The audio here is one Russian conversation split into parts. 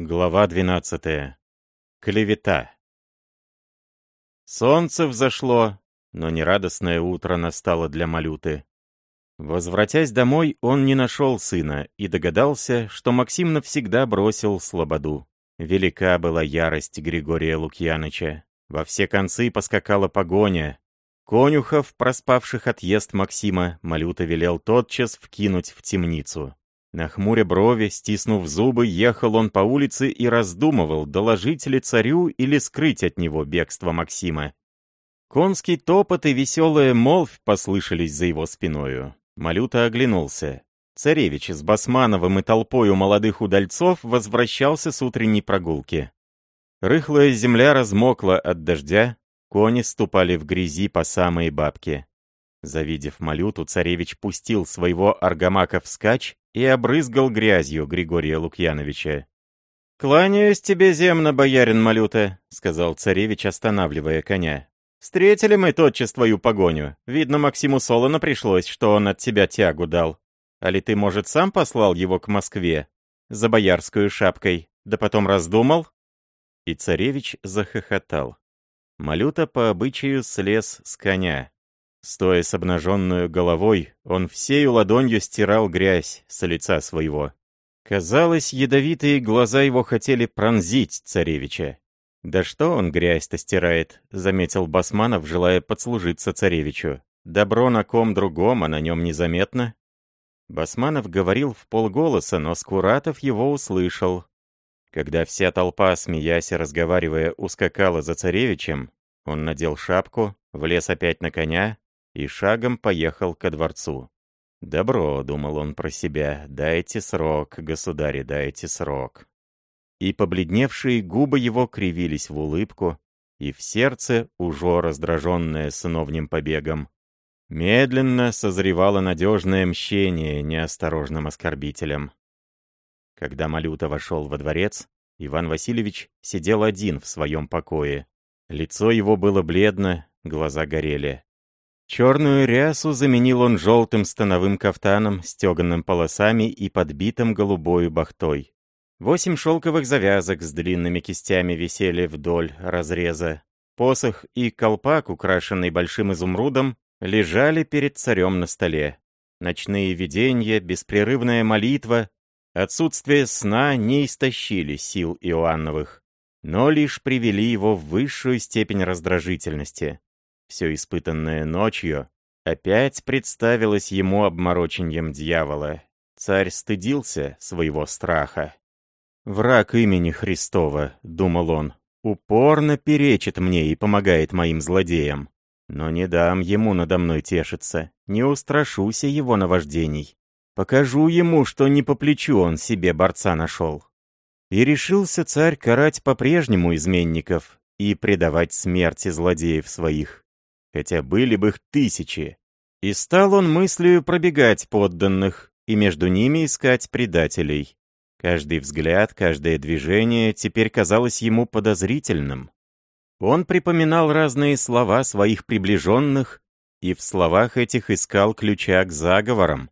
Глава 12. Клевета. Солнце взошло, но нерадостное утро настало для Малюты. Возвратясь домой, он не нашел сына и догадался, что Максим навсегда бросил слободу. Велика была ярость Григория Лукьяныча. Во все концы поскакала погоня. Конюхов, проспавших отъезд Максима, Малюта велел тотчас вкинуть в темницу. На хмуре брови, стиснув зубы, ехал он по улице и раздумывал, доложить ли царю или скрыть от него бегство Максима. Конский топот и веселая молвь послышались за его спиною. Малюта оглянулся. Царевич с Басмановым и толпою молодых удальцов возвращался с утренней прогулки. Рыхлая земля размокла от дождя, кони ступали в грязи по самые бабки. Завидев Малюту, царевич пустил своего аргамака вскачь и обрызгал грязью Григория Лукьяновича. «Кланяюсь тебе земно, боярин Малюта», — сказал царевич, останавливая коня. «Встретили мы тотчас твою погоню. Видно, Максиму Солоно пришлось, что он от тебя тягу дал. А ли ты, может, сам послал его к Москве? За боярскую шапкой. Да потом раздумал?» И царевич захохотал. Малюта по обычаю слез с коня. Стоя с обнаженную головой, он всею ладонью стирал грязь с лица своего. Казалось, ядовитые глаза его хотели пронзить царевича. «Да что он грязь-то стирает?» — заметил Басманов, желая подслужиться царевичу. «Добро на ком другом, а на нем незаметно». Басманов говорил в полголоса, но Скуратов его услышал. Когда вся толпа, смеясь и разговаривая, ускакала за царевичем, он надел шапку, влез опять на коня и шагом поехал ко дворцу. «Добро», — думал он про себя, — «дайте срок, государе, дайте срок». И побледневшие губы его кривились в улыбку, и в сердце, уже раздраженное сыновним побегом, медленно созревало надежное мщение неосторожным оскорбителям. Когда Малюта вошел во дворец, Иван Васильевич сидел один в своем покое. Лицо его было бледно, глаза горели. Черную рясу заменил он желтым становым кафтаном, стеганным полосами и подбитым голубой бахтой. Восемь шелковых завязок с длинными кистями висели вдоль разреза. Посох и колпак, украшенный большим изумрудом, лежали перед царем на столе. Ночные видения, беспрерывная молитва, отсутствие сна не истощили сил Иоанновых, но лишь привели его в высшую степень раздражительности. Все испытанное ночью опять представилось ему обмороченьем дьявола. Царь стыдился своего страха. «Враг имени Христова», — думал он, — «упорно перечит мне и помогает моим злодеям. Но не дам ему надо мной тешиться, не устрашуся его наваждений. Покажу ему, что не по плечу он себе борца нашел». И решился царь карать по-прежнему изменников и предавать смерти злодеев своих хотя были бы их тысячи. И стал он мыслью пробегать подданных, и между ними искать предателей. Каждый взгляд, каждое движение теперь казалось ему подозрительным. Он припоминал разные слова своих приближенных, и в словах этих искал ключа к заговорам.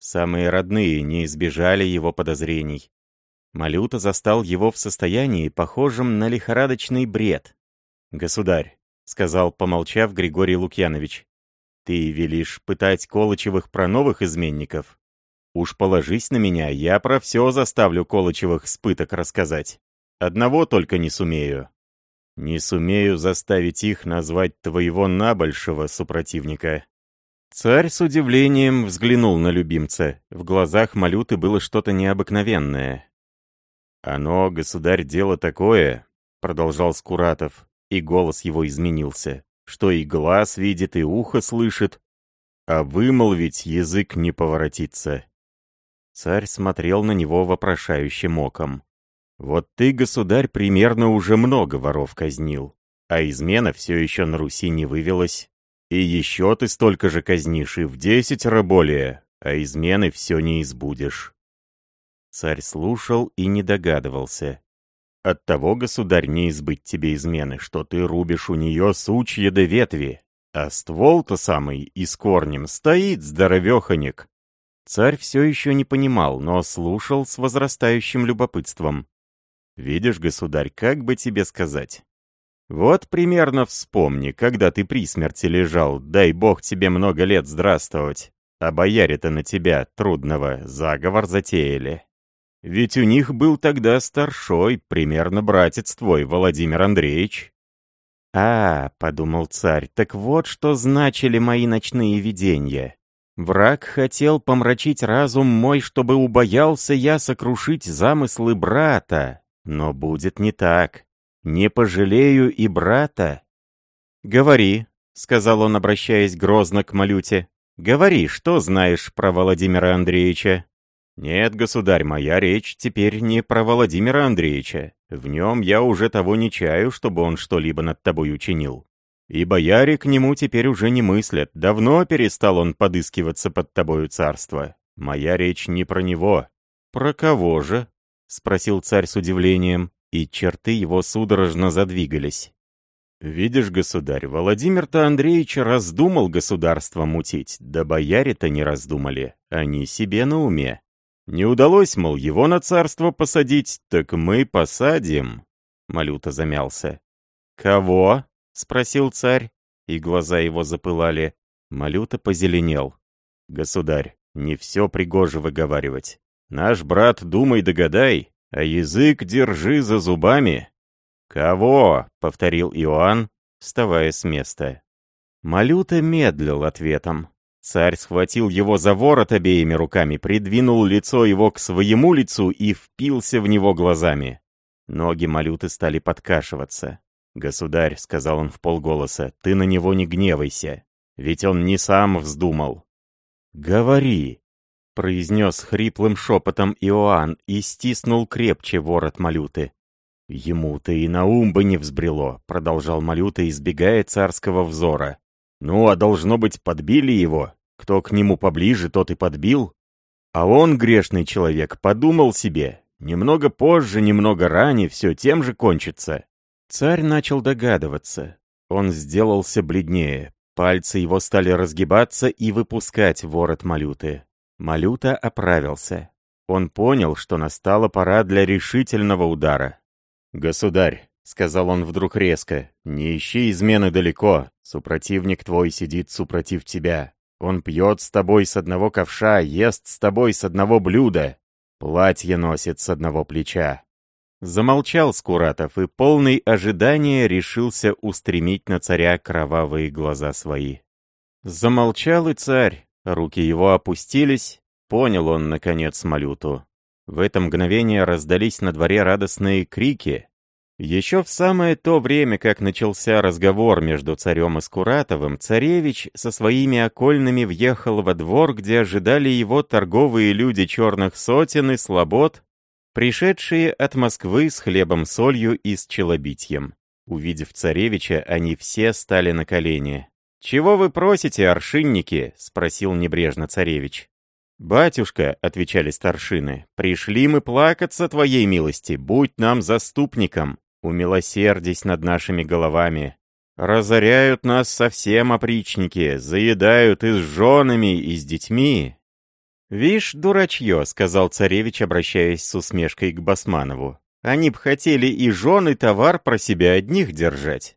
Самые родные не избежали его подозрений. Малюта застал его в состоянии, похожем на лихорадочный бред. «Государь, — сказал, помолчав, Григорий Лукьянович. «Ты велишь пытать Колычевых про новых изменников? Уж положись на меня, я про все заставлю Колычевых с пыток рассказать. Одного только не сумею. Не сумею заставить их назвать твоего набольшего супротивника». Царь с удивлением взглянул на любимца. В глазах Малюты было что-то необыкновенное. «Оно, государь, дело такое», — продолжал Скуратов, и голос его изменился, что и глаз видит, и ухо слышит, а вымолвить язык не поворотится. Царь смотрел на него вопрошающим оком. «Вот ты, государь, примерно уже много воров казнил, а измена все еще на Руси не вывелась. И еще ты столько же казнишь, и в десятеро более, а измены все не избудешь». Царь слушал и не догадывался, Оттого, государь, не избыть тебе измены, что ты рубишь у нее сучья да ветви, а ствол-то самый и с корнем стоит здоровеханик. Царь все еще не понимал, но слушал с возрастающим любопытством. Видишь, государь, как бы тебе сказать? Вот примерно вспомни, когда ты при смерти лежал, дай бог тебе много лет здравствовать, а бояре-то на тебя, трудного, заговор затеяли. Ведь у них был тогда старшой, примерно братец твой, Владимир Андреевич. «А, — подумал царь, — так вот что значили мои ночные видения. Враг хотел помрачить разум мой, чтобы убоялся я сокрушить замыслы брата. Но будет не так. Не пожалею и брата». «Говори», — сказал он, обращаясь грозно к Малюте. «Говори, что знаешь про Владимира Андреевича?» «Нет, государь, моя речь теперь не про Владимира Андреевича. В нем я уже того не чаю, чтобы он что-либо над тобой учинил. И бояре к нему теперь уже не мыслят. Давно перестал он подыскиваться под тобою царство. Моя речь не про него. Про кого же?» — спросил царь с удивлением, и черты его судорожно задвигались. «Видишь, государь, Владимир-то Андреевич раздумал государство мутить, да бояре-то не раздумали, они себе на уме. Не удалось, мол, его на царство посадить, так мы посадим. Малюта замялся. «Кого?» — спросил царь, и глаза его запылали. Малюта позеленел. «Государь, не все пригоже выговаривать. Наш брат, думай, догадай, а язык держи за зубами». «Кого?» — повторил Иоанн, вставая с места. Малюта медлил ответом. Царь схватил его за ворот обеими руками, придвинул лицо его к своему лицу и впился в него глазами. Ноги Малюты стали подкашиваться. «Государь», — сказал он в полголоса, — «ты на него не гневайся, ведь он не сам вздумал». «Говори», — произнес хриплым шепотом Иоанн и стиснул крепче ворот Малюты. «Ему-то и на ум бы не взбрело», — продолжал Малюта, избегая царского взора. «Ну, а должно быть, подбили его, кто к нему поближе, тот и подбил. А он, грешный человек, подумал себе, немного позже, немного ранее все тем же кончится. Царь начал догадываться. Он сделался бледнее. Пальцы его стали разгибаться и выпускать ворот Малюты. Малюта оправился. Он понял, что настала пора для решительного удара. «Государь», — сказал он вдруг резко, — «не ищи измены далеко, супротивник твой сидит супротив тебя. Он пьет с тобой с одного ковша, ест с тобой с одного блюда, платье носит с одного плеча». Замолчал Скуратов и, полный ожидания, решился устремить на царя кровавые глаза свои. Замолчал и царь, руки его опустились, понял он, наконец, Малюту. В это мгновение раздались на дворе радостные крики, еще в самое то время, как начался разговор между царем и Скуратовым, царевич со своими окольными въехал во двор, где ожидали его торговые люди черных сотен и слобод, пришедшие от Москвы с хлебом-солью и с челобитьем. Увидев царевича, они все стали на колени. «Чего вы просите, аршинники?» — спросил небрежно царевич. «Батюшка», — отвечали старшины, — «пришли мы плакаться твоей милости, будь нам заступником умилосердись над нашими головами. Разоряют нас совсем опричники, заедают и с женами, и с детьми. «Вишь, дурачье», — сказал царевич, обращаясь с усмешкой к Басманову. «Они б хотели и жен, и товар про себя одних держать».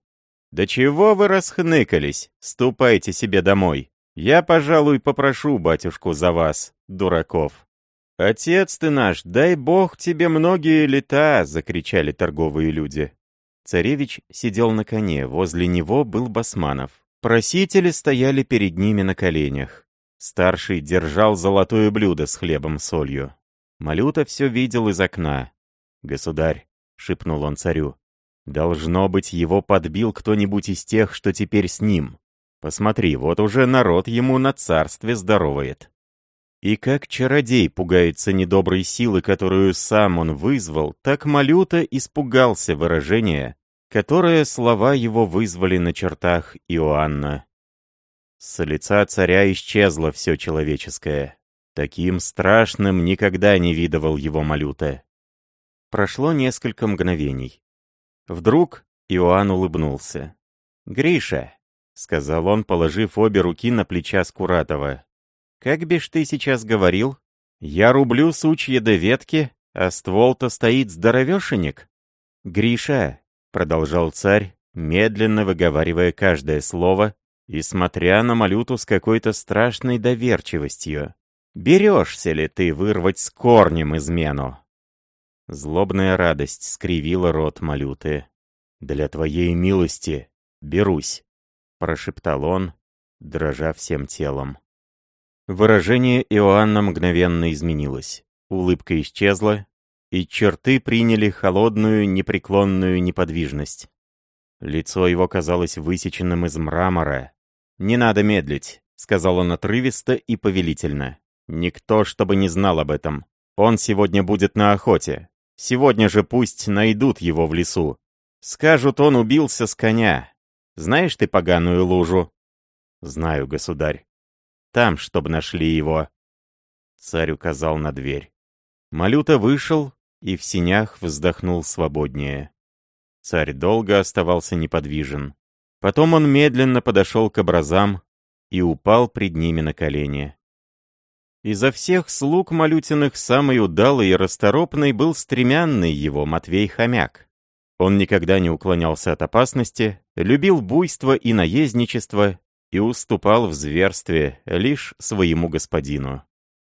«Да чего вы расхныкались? Ступайте себе домой. Я, пожалуй, попрошу батюшку за вас, дураков». «Отец ты наш, дай бог тебе многие лета!» — закричали торговые люди. Царевич сидел на коне, возле него был Басманов. Просители стояли перед ними на коленях. Старший держал золотое блюдо с хлебом-солью. Малюта все видел из окна. «Государь», — шепнул он царю, — «должно быть, его подбил кто-нибудь из тех, что теперь с ним. Посмотри, вот уже народ ему на царстве здоровает». И как чародей пугается недоброй силы, которую сам он вызвал, так Малюта испугался выражения, которое слова его вызвали на чертах Иоанна. С лица царя исчезло все человеческое. Таким страшным никогда не видывал его Малюта. Прошло несколько мгновений. Вдруг Иоанн улыбнулся. «Гриша», — сказал он, положив обе руки на плеча Скуратова, как бишь ты сейчас говорил? Я рублю сучья до ветки, а ствол-то стоит здоровешенек. «Гриша», — продолжал царь, медленно выговаривая каждое слово и смотря на Малюту с какой-то страшной доверчивостью. «Берешься ли ты вырвать с корнем измену?» Злобная радость скривила рот Малюты. «Для твоей милости берусь», — прошептал он, дрожа всем телом. Выражение Иоанна мгновенно изменилось. Улыбка исчезла, и черты приняли холодную, непреклонную неподвижность. Лицо его казалось высеченным из мрамора. «Не надо медлить», — сказал он отрывисто и повелительно. «Никто, чтобы не знал об этом. Он сегодня будет на охоте. Сегодня же пусть найдут его в лесу. Скажут, он убился с коня. Знаешь ты поганую лужу?» «Знаю, государь. Там, чтобы нашли его». Царь указал на дверь. Малюта вышел и в синях вздохнул свободнее. Царь долго оставался неподвижен. Потом он медленно подошел к образам и упал пред ними на колени. Изо всех слуг Малютиных самый удалый и расторопный был стремянный его Матвей Хомяк. Он никогда не уклонялся от опасности, любил буйство и наездничество и уступал в зверстве лишь своему господину.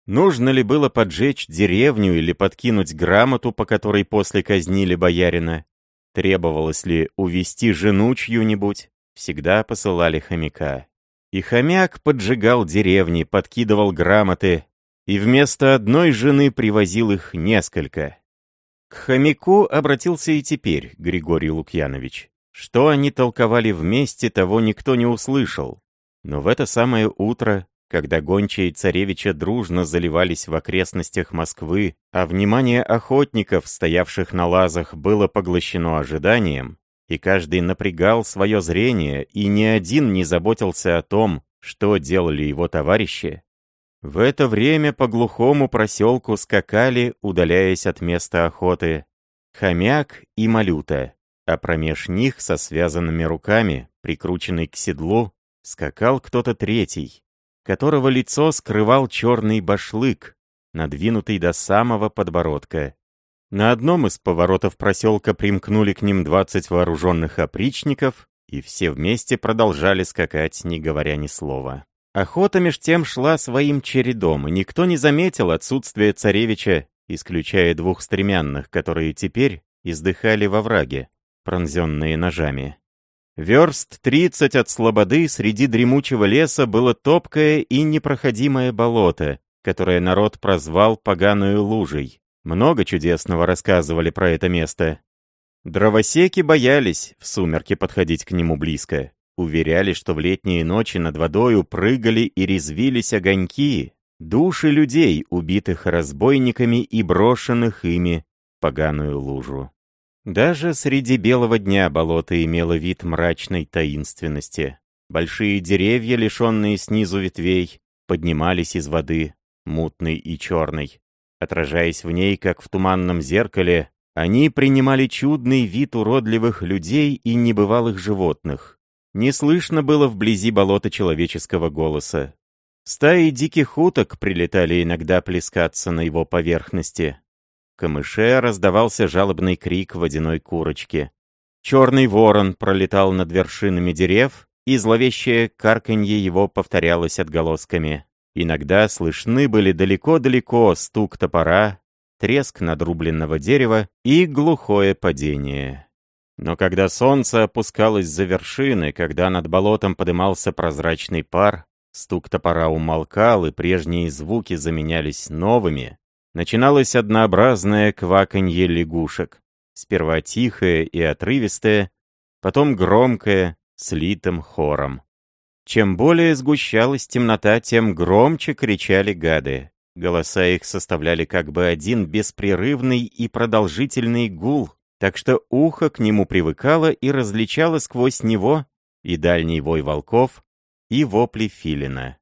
Нужно ли было поджечь деревню или подкинуть грамоту, по которой после казнили боярина? Требовалось ли увести жену чью-нибудь? Всегда посылали хомяка. И хомяк поджигал деревни, подкидывал грамоты, и вместо одной жены привозил их несколько. К хомяку обратился и теперь Григорий Лукьянович. Что они толковали вместе, того никто не услышал. Но в это самое утро, когда гончие царевича дружно заливались в окрестностях Москвы, а внимание охотников, стоявших на лазах, было поглощено ожиданием, и каждый напрягал свое зрение, и ни один не заботился о том, что делали его товарищи, в это время по глухому проселку скакали, удаляясь от места охоты, хомяк и малюта, а промеж них со связанными руками, прикрученный к седлу, скакал кто-то третий, которого лицо скрывал черный башлык, надвинутый до самого подбородка. На одном из поворотов проселка примкнули к ним двадцать вооруженных опричников, и все вместе продолжали скакать, не говоря ни слова. Охота меж тем шла своим чередом, и никто не заметил отсутствия царевича, исключая двух стремянных, которые теперь издыхали во враге, пронзенные ножами. Верст тридцать от слободы среди дремучего леса было топкое и непроходимое болото, которое народ прозвал поганую лужей. Много чудесного рассказывали про это место. Дровосеки боялись в сумерки подходить к нему близко. Уверяли, что в летние ночи над водою прыгали и резвились огоньки, души людей, убитых разбойниками и брошенных ими поганую лужу. Даже среди белого дня болото имело вид мрачной таинственности. Большие деревья, лишенные снизу ветвей, поднимались из воды, мутной и черной. Отражаясь в ней, как в туманном зеркале, они принимали чудный вид уродливых людей и небывалых животных. Не слышно было вблизи болота человеческого голоса. Стаи диких уток прилетали иногда плескаться на его поверхности камыше раздавался жалобный крик водяной курочки. Черный ворон пролетал над вершинами дерев, и зловещее карканье его повторялось отголосками. Иногда слышны были далеко-далеко стук топора, треск надрубленного дерева и глухое падение. Но когда солнце опускалось за вершины, когда над болотом подымался прозрачный пар, стук топора умолкал, и прежние звуки заменялись новыми, начиналось однообразное кваканье лягушек, сперва тихое и отрывистое, потом громкое, с литым хором. Чем более сгущалась темнота, тем громче кричали гады. Голоса их составляли как бы один беспрерывный и продолжительный гул, так что ухо к нему привыкало и различало сквозь него и дальний вой волков, и вопли филина.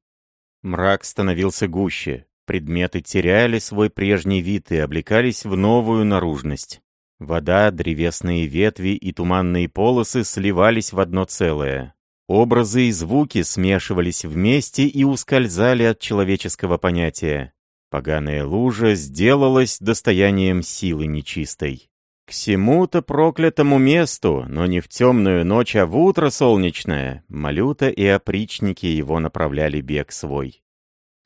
Мрак становился гуще, Предметы теряли свой прежний вид и облекались в новую наружность. Вода, древесные ветви и туманные полосы сливались в одно целое. Образы и звуки смешивались вместе и ускользали от человеческого понятия. Поганая лужа сделалась достоянием силы нечистой. К всему-то проклятому месту, но не в темную ночь, а в утро солнечное, Малюта и опричники его направляли бег свой.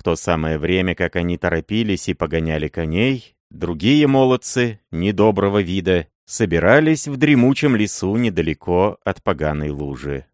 То самое время, как они торопились и погоняли коней, другие молодцы, недоброго вида, собирались в дремучем лесу недалеко от поганой лужи.